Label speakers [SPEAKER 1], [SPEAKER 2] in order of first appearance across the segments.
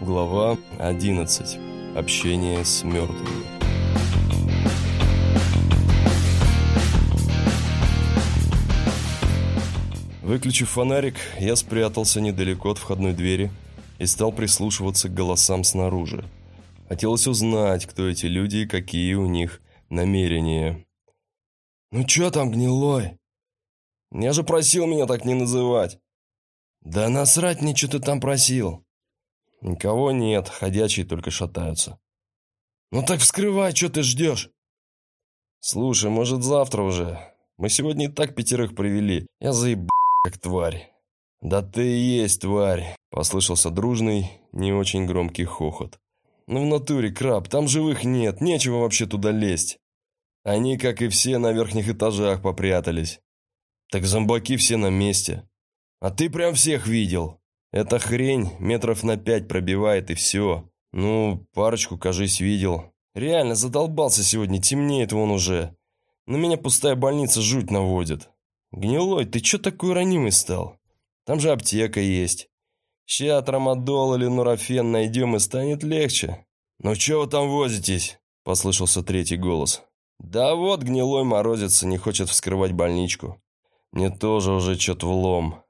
[SPEAKER 1] Глава 11. Общение с мертвыми. Выключив фонарик, я спрятался недалеко от входной двери и стал прислушиваться к голосам снаружи. Хотелось узнать, кто эти люди и какие у них намерения. «Ну чё там, гнилой?» «Я же просил меня так не называть!» «Да насрать мне, что ты там просил!» «Никого нет, ходячие только шатаются». «Ну так вскрывай, что ты ждешь?» «Слушай, может завтра уже? Мы сегодня и так пятерых привели. Я заеб как тварь». «Да ты и есть тварь!» – послышался дружный, не очень громкий хохот. «Ну в натуре, краб, там живых нет, нечего вообще туда лезть. Они, как и все, на верхних этажах попрятались. Так зомбаки все на месте. А ты прям всех видел. Эта хрень метров на пять пробивает и все. Ну, парочку, кажись, видел. Реально задолбался сегодня, темнеет вон уже. На меня пустая больница жуть наводит. Гнилой, ты чё такой ранимый стал? Там же аптека есть. Ща трамадол или нурофен найдем и станет легче. Ну чё вы там возитесь? Послышался третий голос. Да вот гнилой морозится, не хочет вскрывать больничку. Мне тоже уже чё-то влом.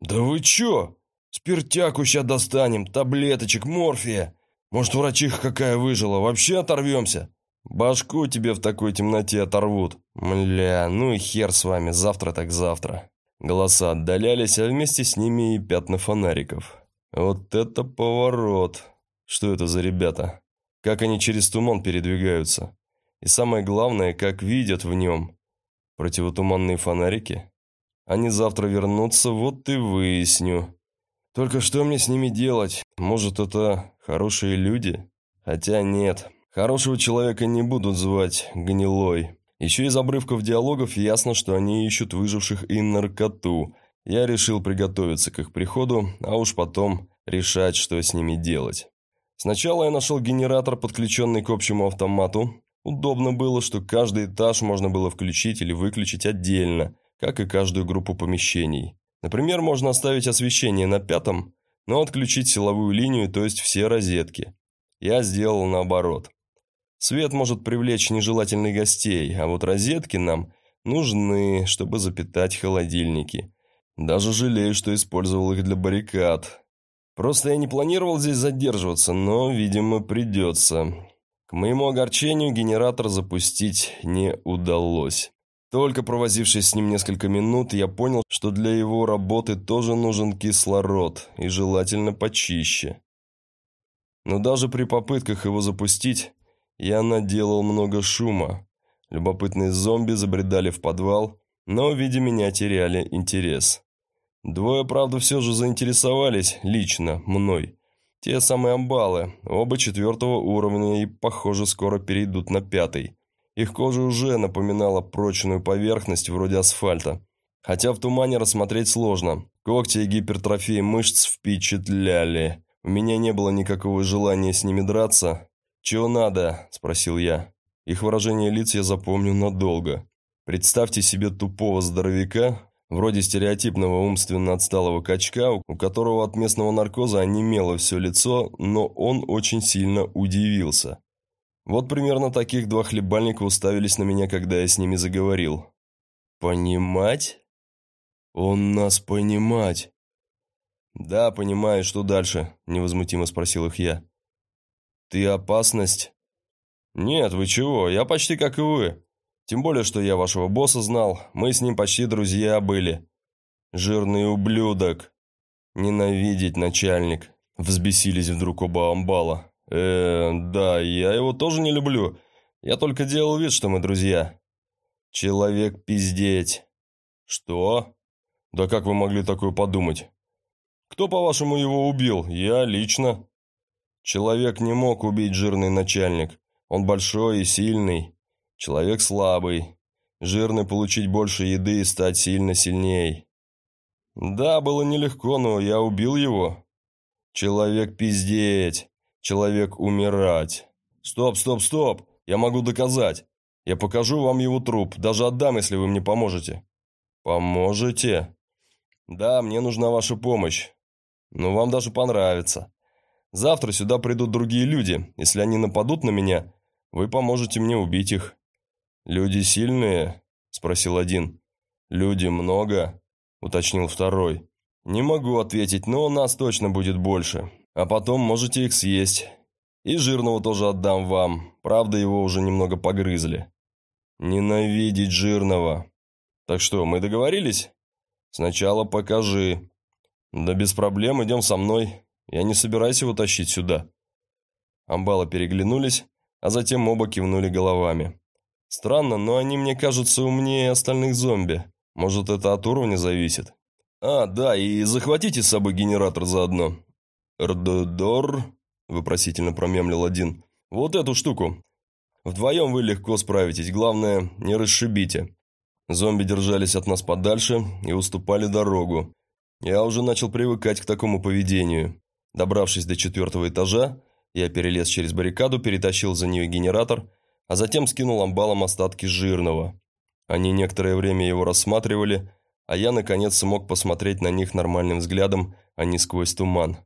[SPEAKER 1] Да вы чё? Спиртяку ща достанем, таблеточек, морфия. Может, врачиха какая выжила, вообще оторвемся? Башку тебе в такой темноте оторвут. Мля, ну и хер с вами, завтра так завтра. Голоса отдалялись, а вместе с ними и пятна фонариков. Вот это поворот. Что это за ребята? Как они через туман передвигаются? И самое главное, как видят в нем. Противотуманные фонарики? Они завтра вернутся, вот и выясню. Только что мне с ними делать? Может, это хорошие люди? Хотя нет, хорошего человека не будут звать гнилой. Еще из обрывков диалогов ясно, что они ищут выживших и наркоту. Я решил приготовиться к их приходу, а уж потом решать, что с ними делать. Сначала я нашел генератор, подключенный к общему автомату, Удобно было, что каждый этаж можно было включить или выключить отдельно, как и каждую группу помещений. Например, можно оставить освещение на пятом, но отключить силовую линию, то есть все розетки. Я сделал наоборот. Свет может привлечь нежелательных гостей, а вот розетки нам нужны, чтобы запитать холодильники. Даже жалею, что использовал их для баррикад. Просто я не планировал здесь задерживаться, но, видимо, придется. К моему огорчению генератор запустить не удалось. Только провозившись с ним несколько минут, я понял, что для его работы тоже нужен кислород, и желательно почище. Но даже при попытках его запустить, я наделал много шума. Любопытные зомби забредали в подвал, но, видя меня, теряли интерес. Двое, правда, все же заинтересовались лично мной. Те самые амбалы, оба четвертого уровня и, похоже, скоро перейдут на пятый. Их кожа уже напоминала прочную поверхность вроде асфальта. Хотя в тумане рассмотреть сложно. Когти и гипертрофии мышц впечатляли. У меня не было никакого желания с ними драться. «Чего надо?» – спросил я. Их выражение лиц я запомню надолго. Представьте себе тупого здоровяка, Вроде стереотипного умственно отсталого качка, у которого от местного наркоза онемело все лицо, но он очень сильно удивился. Вот примерно таких два хлебальника уставились на меня, когда я с ними заговорил. «Понимать? Он нас понимать!» «Да, понимаю, что дальше?» – невозмутимо спросил их я. «Ты опасность?» «Нет, вы чего, я почти как и вы. Тем более, что я вашего босса знал, мы с ним почти друзья были. Жирный ублюдок. Ненавидеть начальник. Взбесились вдруг оба амбала. Э, да, я его тоже не люблю. Я только делал вид, что мы друзья. Человек пиздеть. Что? Да как вы могли такое подумать? Кто, по-вашему, его убил? Я лично. Человек не мог убить жирный начальник. Он большой и сильный. Человек слабый. Жирный получить больше еды и стать сильно сильней. Да, было нелегко, но я убил его. Человек пиздеть. Человек умирать. Стоп, стоп, стоп. Я могу доказать. Я покажу вам его труп. Даже отдам, если вы мне поможете. Поможете? Да, мне нужна ваша помощь. Но вам даже понравится. Завтра сюда придут другие люди. Если они нападут на меня, вы поможете мне убить их». «Люди сильные?» – спросил один. «Люди много?» – уточнил второй. «Не могу ответить, но нас точно будет больше. А потом можете их съесть. И жирного тоже отдам вам. Правда, его уже немного погрызли». «Ненавидеть жирного». «Так что, мы договорились?» «Сначала покажи». «Да без проблем, идем со мной. Я не собираюсь его тащить сюда». Амбалы переглянулись, а затем оба кивнули головами. Странно, но они мне кажутся умнее остальных зомби. Может, это от уровня зависит? А, да, и захватите с собой генератор заодно. «Рдодор?» – вопросительно промемлил один. «Вот эту штуку. Вдвоем вы легко справитесь, главное, не расшибите». Зомби держались от нас подальше и уступали дорогу. Я уже начал привыкать к такому поведению. Добравшись до четвертого этажа, я перелез через баррикаду, перетащил за нее генератор, а затем скинул амбалом остатки жирного. Они некоторое время его рассматривали, а я, наконец, смог посмотреть на них нормальным взглядом, а не сквозь туман.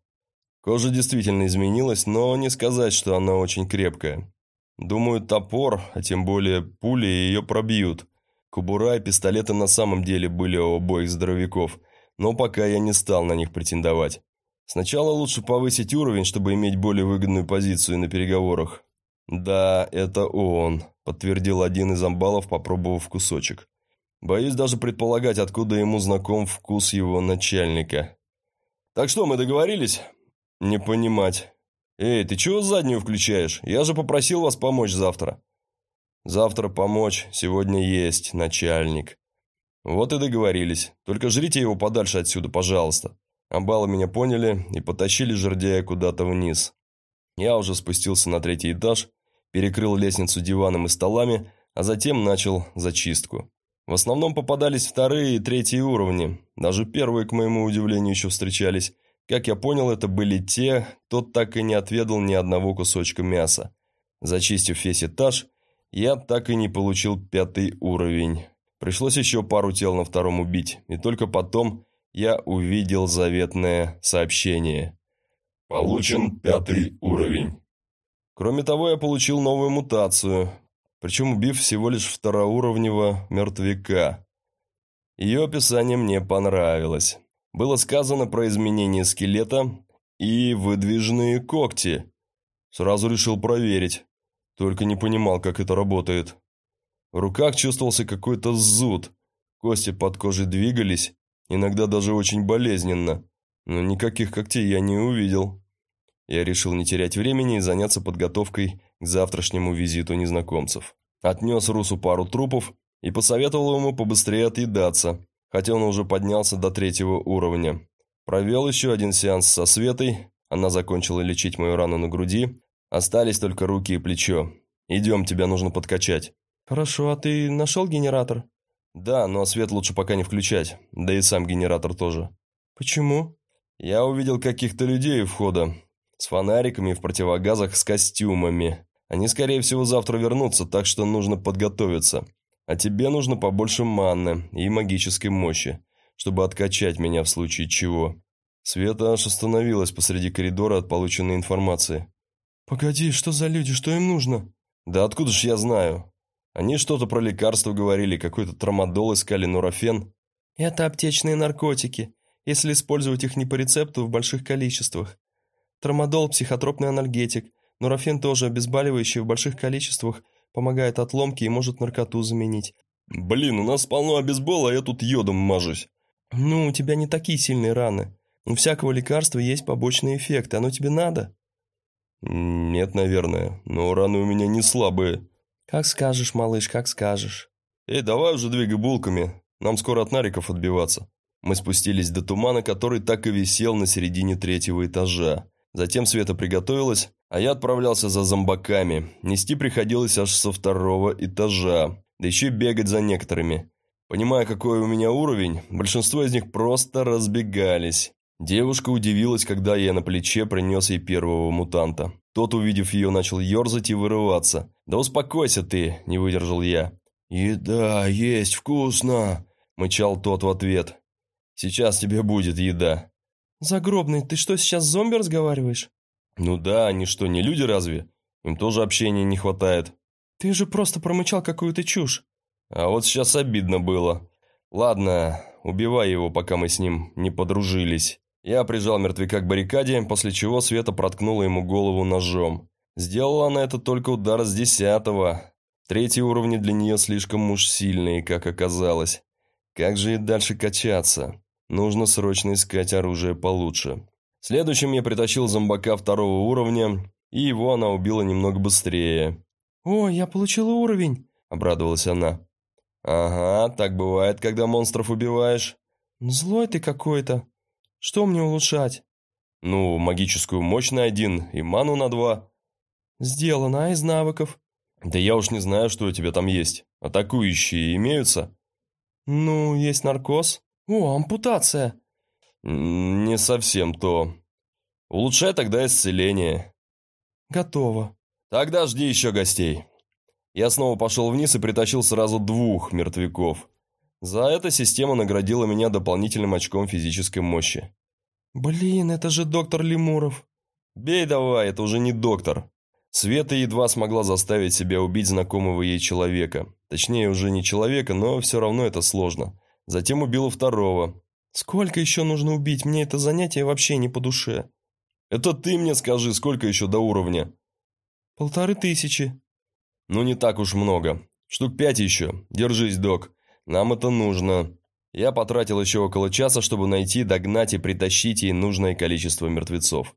[SPEAKER 1] Кожа действительно изменилась, но не сказать, что она очень крепкая. Думаю, топор, а тем более пули ее пробьют. Кубура и пистолеты на самом деле были у обоих здоровяков, но пока я не стал на них претендовать. Сначала лучше повысить уровень, чтобы иметь более выгодную позицию на переговорах. «Да, это он», – подтвердил один из амбалов, попробовав кусочек. Боюсь даже предполагать, откуда ему знаком вкус его начальника. «Так что, мы договорились?» «Не понимать. Эй, ты чего заднюю включаешь? Я же попросил вас помочь завтра». «Завтра помочь, сегодня есть, начальник». «Вот и договорились. Только жрите его подальше отсюда, пожалуйста». Амбалы меня поняли и потащили жердяя куда-то вниз. Я уже спустился на третий этаж, перекрыл лестницу диваном и столами, а затем начал зачистку. В основном попадались вторые и третьи уровни, даже первые, к моему удивлению, еще встречались. Как я понял, это были те, кто так и не отведал ни одного кусочка мяса. Зачистив весь этаж, я так и не получил пятый уровень. Пришлось еще пару тел на втором убить, и только потом я увидел заветное сообщение.
[SPEAKER 2] Получен пятый уровень.
[SPEAKER 1] Кроме того, я получил новую мутацию, причем убив всего лишь второуровневого мертвяка. Ее описание мне понравилось. Было сказано про изменение скелета и выдвижные когти. Сразу решил проверить, только не понимал, как это работает. В руках чувствовался какой-то зуд, кости под кожей двигались, иногда даже очень болезненно, но никаких когтей я не увидел. Я решил не терять времени и заняться подготовкой к завтрашнему визиту незнакомцев. Отнес Русу пару трупов и посоветовал ему побыстрее отъедаться, хотя он уже поднялся до третьего уровня. Провел еще один сеанс со Светой, она закончила лечить мою рану на груди, остались только руки и плечо. «Идем, тебя нужно подкачать». «Хорошо, а ты нашел генератор?» «Да, но свет лучше пока не включать, да и сам генератор тоже». «Почему?» «Я увидел каких-то людей у входа, с фонариками в противогазах с костюмами. Они, скорее всего, завтра вернутся, так что нужно подготовиться. А тебе нужно побольше манны и магической мощи, чтобы откачать меня в случае чего». Света аж остановилась посреди коридора от полученной информации. «Погоди, что за люди, что им нужно?» «Да откуда ж я знаю? Они что-то про лекарства говорили, какой-то трамадол искали, нурофен. Это аптечные наркотики, если использовать их не по рецепту в больших количествах. Трамадол – психотропный анальгетик, нурофен тоже обезболивающий в больших количествах, помогает от ломки и может наркоту заменить. Блин, у нас полно обезбола, а я тут йодом мажусь. Ну, у тебя не такие сильные раны. У всякого лекарства есть побочные эффекты, оно тебе надо? Нет, наверное, но раны у меня не слабые. «Как скажешь, малыш, как скажешь». «Эй, давай уже двигай булками, нам скоро от нариков отбиваться». Мы спустились до тумана, который так и висел на середине третьего этажа. Затем Света приготовилась, а я отправлялся за зомбаками. Нести приходилось аж со второго этажа, да еще и бегать за некоторыми. Понимая, какой у меня уровень, большинство из них просто разбегались. Девушка удивилась, когда я на плече принес ей первого мутанта. Тот, увидев ее, начал ерзать и вырываться. «Да успокойся ты!» – не выдержал я. «Еда есть вкусно!» – мычал тот в ответ. «Сейчас тебе будет еда». «Загробный, ты что, сейчас с зомби разговариваешь?» Ну да, они что, не люди разве? Им тоже общения не хватает.
[SPEAKER 3] Ты же просто промычал какую-то чушь.
[SPEAKER 1] А вот сейчас обидно было. Ладно, убивай его, пока мы с ним не подружились. Я прижал мертвяка к баррикаде, после чего Света проткнула ему голову ножом. Сделала она это только удар с десятого. Третьи уровни для нее слишком уж сильные, как оказалось. Как же и дальше качаться? Нужно срочно искать оружие получше. Следующим я притащил зомбака второго уровня, и его она убила немного быстрее.
[SPEAKER 3] «О, я получила уровень!»
[SPEAKER 1] – обрадовалась она. «Ага, так бывает, когда монстров убиваешь».
[SPEAKER 3] «Злой ты какой-то. Что мне улучшать?»
[SPEAKER 1] «Ну, магическую мощь на один и ману на два».
[SPEAKER 3] «Сделано, а из навыков?»
[SPEAKER 1] «Да я уж не знаю, что у тебя там есть. Атакующие имеются?»
[SPEAKER 3] «Ну, есть наркоз. О, ампутация!»
[SPEAKER 1] «Не совсем то. Улучшай тогда исцеление».
[SPEAKER 3] «Готово».
[SPEAKER 1] «Тогда жди еще гостей». Я снова пошел вниз и притащил сразу двух мертвяков. За это система наградила меня дополнительным очком физической мощи.
[SPEAKER 3] «Блин, это же доктор Лемуров».
[SPEAKER 1] «Бей давай, это уже не доктор». Света едва смогла заставить себя убить знакомого ей человека. Точнее, уже не человека, но все равно это сложно. Затем убила второго.
[SPEAKER 3] «Сколько еще нужно убить? Мне это занятие вообще не по душе».
[SPEAKER 1] «Это ты мне скажи, сколько еще до уровня?»
[SPEAKER 3] «Полторы тысячи».
[SPEAKER 1] «Ну, не так уж много. Штук пять еще. Держись, док. Нам это нужно». Я потратил еще около часа, чтобы найти, догнать и притащить ей нужное количество мертвецов.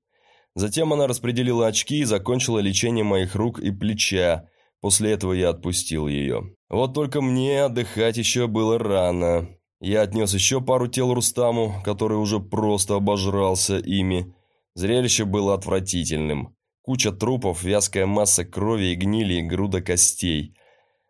[SPEAKER 1] Затем она распределила очки и закончила лечение моих рук и плеча. После этого я отпустил ее. Вот только мне отдыхать еще было рано. Я отнес еще пару тел Рустаму, который уже просто обожрался ими. Зрелище было отвратительным. Куча трупов, вязкая масса крови и гнили и груда костей.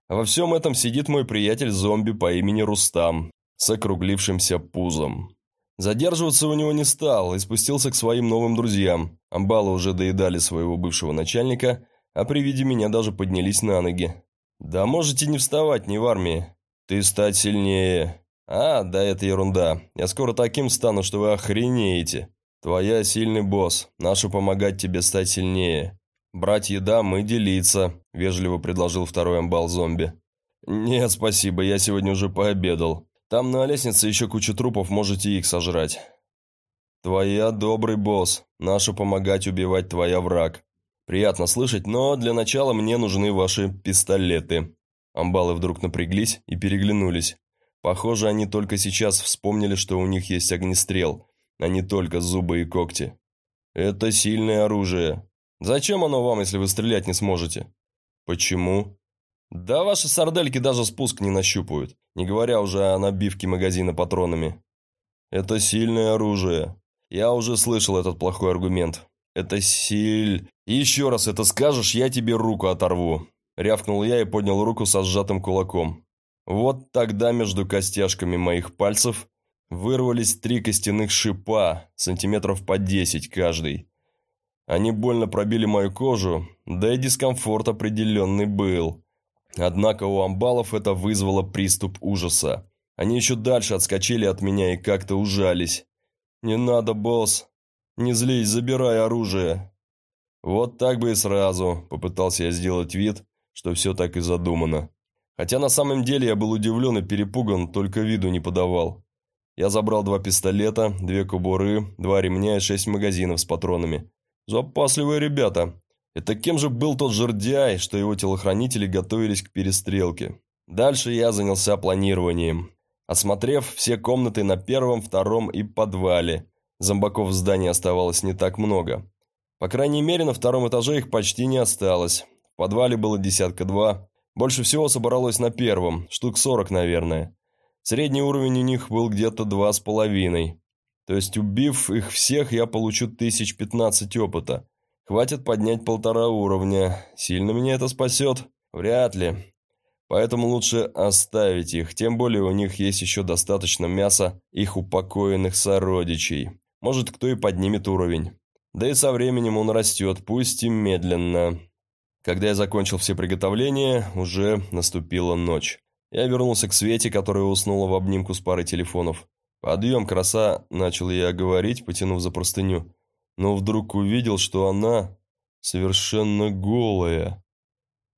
[SPEAKER 1] А во всем этом сидит мой приятель-зомби по имени Рустам, с округлившимся пузом. Задерживаться у него не стал и спустился к своим новым друзьям. Амбалы уже доедали своего бывшего начальника, а при виде меня даже поднялись на ноги. «Да можете не вставать, не в армии. Ты стать сильнее. «А, да это ерунда. Я скоро таким стану, что вы охренеете. Твоя сильный босс. Нашу помогать тебе стать сильнее. Брать еда, мы делиться», – вежливо предложил второй амбал-зомби. «Нет, спасибо, я сегодня уже пообедал. Там на лестнице еще куча трупов, можете их сожрать». «Твоя добрый босс. Нашу помогать убивать твоя враг. Приятно слышать, но для начала мне нужны ваши пистолеты». Амбалы вдруг напряглись и переглянулись. Похоже, они только сейчас вспомнили, что у них есть огнестрел, а не только зубы и когти. Это сильное оружие. Зачем оно вам, если вы стрелять не сможете? Почему? Да ваши сардельки даже спуск не нащупают, не говоря уже о набивке магазина патронами. Это сильное оружие. Я уже слышал этот плохой аргумент. Это силь... Еще раз это скажешь, я тебе руку оторву. Рявкнул я и поднял руку со сжатым кулаком. Вот тогда между костяшками моих пальцев вырвались три костяных шипа, сантиметров по десять каждый. Они больно пробили мою кожу, да и дискомфорт определенный был. Однако у амбалов это вызвало приступ ужаса. Они еще дальше отскочили от меня и как-то ужались. «Не надо, босс! Не злись, забирай оружие!» Вот так бы и сразу, попытался я сделать вид, что все так и задумано. Хотя на самом деле я был удивлен и перепуган, только виду не подавал. Я забрал два пистолета, две кобуры, два ремня и шесть магазинов с патронами. Запасливые ребята. Это кем же был тот жердяй, что его телохранители готовились к перестрелке? Дальше я занялся планированием. Осмотрев все комнаты на первом, втором и подвале. Зомбаков в здании оставалось не так много. По крайней мере, на втором этаже их почти не осталось. В подвале было десятка два, больше всего собралось на первом, штук 40, наверное. Средний уровень у них был где-то два с половиной. То есть, убив их всех, я получу тысяч пятнадцать опыта. Хватит поднять полтора уровня. Сильно меня это спасет? Вряд ли. Поэтому лучше оставить их, тем более у них есть еще достаточно мяса их упокоенных сородичей. Может, кто и поднимет уровень. Да и со временем он растет, пусть и медленно. Когда я закончил все приготовления, уже наступила ночь. Я вернулся к Свете, которая уснула в обнимку с парой телефонов. «Подъем, краса!» – начал я говорить, потянув за простыню. но вдруг увидел, что она совершенно голая.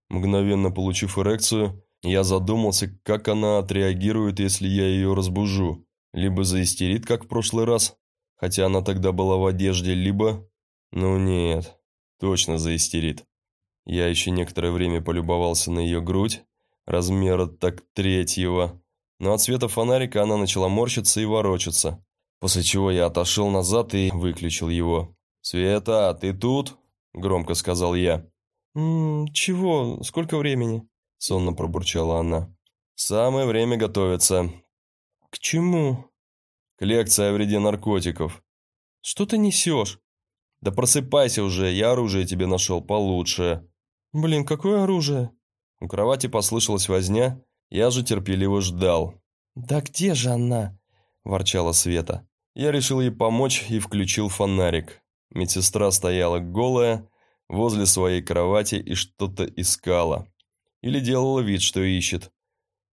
[SPEAKER 1] Мгновенно получив эрекцию, я задумался, как она отреагирует, если я ее разбужу. Либо заистерит, как в прошлый раз, хотя она тогда была в одежде, либо... Ну нет, точно заистерит. Я еще некоторое время полюбовался на ее грудь, размера так третьего, но от света фонарика она начала морщиться и ворочаться, после чего я отошел назад и выключил его. «Света, ты тут?» – громко сказал я.
[SPEAKER 3] «М -м, «Чего? Сколько времени?»
[SPEAKER 1] – сонно пробурчала она. «Самое время готовиться».
[SPEAKER 3] «К чему?»
[SPEAKER 1] «К лекции о вреде наркотиков».
[SPEAKER 3] «Что ты несешь?»
[SPEAKER 1] «Да просыпайся уже, я оружие тебе нашел получше».
[SPEAKER 3] «Блин, какое оружие?»
[SPEAKER 1] У кровати послышалась возня, я же терпеливо ждал.
[SPEAKER 3] «Да где же она?» – ворчала Света.
[SPEAKER 1] Я решил ей помочь и включил фонарик. Медсестра стояла голая возле своей кровати и что-то искала. Или делала вид, что ищет.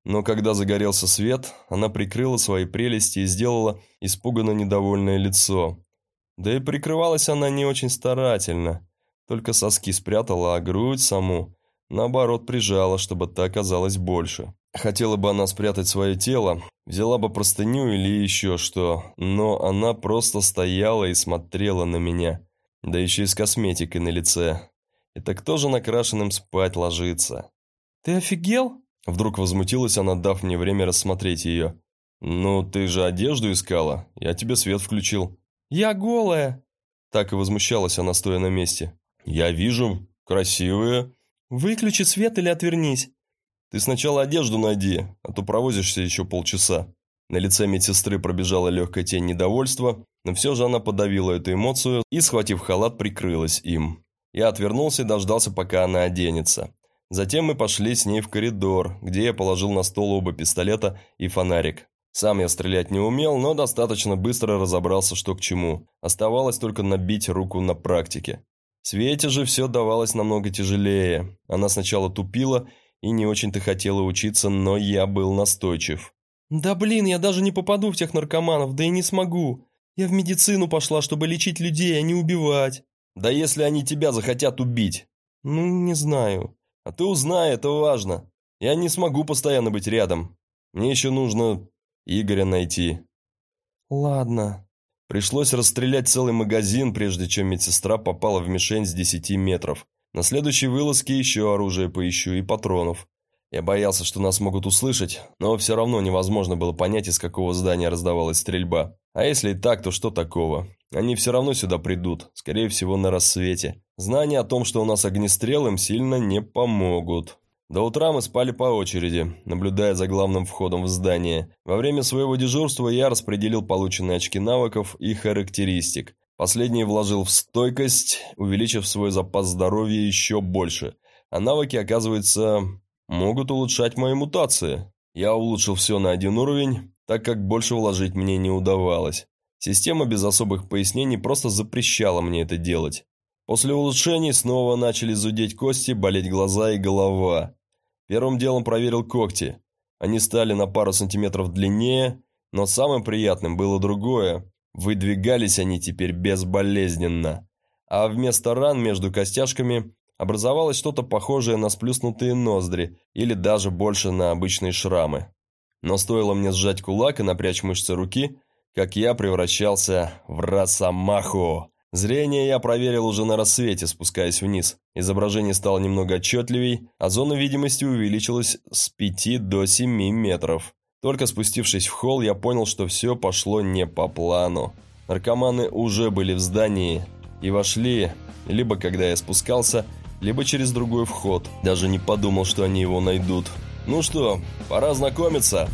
[SPEAKER 1] Но когда загорелся свет, она прикрыла свои прелести и сделала испуганно недовольное лицо. Да и прикрывалась она не очень старательно. Только соски спрятала, а грудь саму, наоборот, прижала, чтобы та оказалась больше. Хотела бы она спрятать свое тело, взяла бы простыню или еще что, но она просто стояла и смотрела на меня, да еще и с косметикой на лице. Это кто же накрашенным спать ложится?
[SPEAKER 3] «Ты офигел?»
[SPEAKER 1] Вдруг возмутилась она, дав мне время рассмотреть ее. «Ну, ты же одежду искала, я тебе свет включил».
[SPEAKER 3] «Я голая!»
[SPEAKER 1] Так и возмущалась она, стоя на месте. «Я вижу, красивая».
[SPEAKER 3] «Выключи свет или отвернись».
[SPEAKER 1] «Ты сначала одежду найди, а то провозишься еще полчаса». На лице медсестры пробежала легкая тень недовольства, но все же она подавила эту эмоцию и, схватив халат, прикрылась им. Я отвернулся и дождался, пока она оденется. Затем мы пошли с ней в коридор, где я положил на стол оба пистолета и фонарик. Сам я стрелять не умел, но достаточно быстро разобрался, что к чему. Оставалось только набить руку на практике. Свете же все давалось намного тяжелее. Она сначала тупила и не очень-то хотела учиться, но я был настойчив.
[SPEAKER 3] «Да блин, я даже не попаду в тех наркоманов, да и не смогу. Я в медицину пошла, чтобы лечить людей, а не убивать».
[SPEAKER 1] «Да если они тебя захотят убить?»
[SPEAKER 3] «Ну, не знаю».
[SPEAKER 1] «А ты узнай, это важно. Я не смогу постоянно быть рядом. Мне еще нужно Игоря найти».
[SPEAKER 3] «Ладно».
[SPEAKER 1] Пришлось расстрелять целый магазин, прежде чем медсестра попала в мишень с 10 метров. На следующей вылазке еще оружие поищу и патронов. Я боялся, что нас могут услышать, но все равно невозможно было понять, из какого здания раздавалась стрельба. А если и так, то что такого? Они все равно сюда придут, скорее всего на рассвете. Знания о том, что у нас огнестрел, им сильно не помогут. До утра мы спали по очереди, наблюдая за главным входом в здание. Во время своего дежурства я распределил полученные очки навыков и характеристик. Последний вложил в стойкость, увеличив свой запас здоровья еще больше. А навыки, оказывается, могут улучшать мои мутации. Я улучшил все на один уровень, так как больше вложить мне не удавалось. Система без особых пояснений просто запрещала мне это делать. После улучшений снова начали зудеть кости, болеть глаза и голова. Первым делом проверил когти. Они стали на пару сантиметров длиннее, но самым приятным было другое. Выдвигались они теперь безболезненно. А вместо ран между костяшками образовалось что-то похожее на сплюснутые ноздри или даже больше на обычные шрамы. Но стоило мне сжать кулак и напрячь мышцы руки, как я превращался в росомаху. Зрение я проверил уже на рассвете, спускаясь вниз. Изображение стало немного отчетливей, а зона видимости увеличилась с 5 до 7 метров. Только спустившись в холл, я понял, что все пошло не по плану. Наркоманы уже были в здании и вошли, либо когда я спускался, либо через другой вход. Даже не подумал, что они его найдут. «Ну что, пора знакомиться?»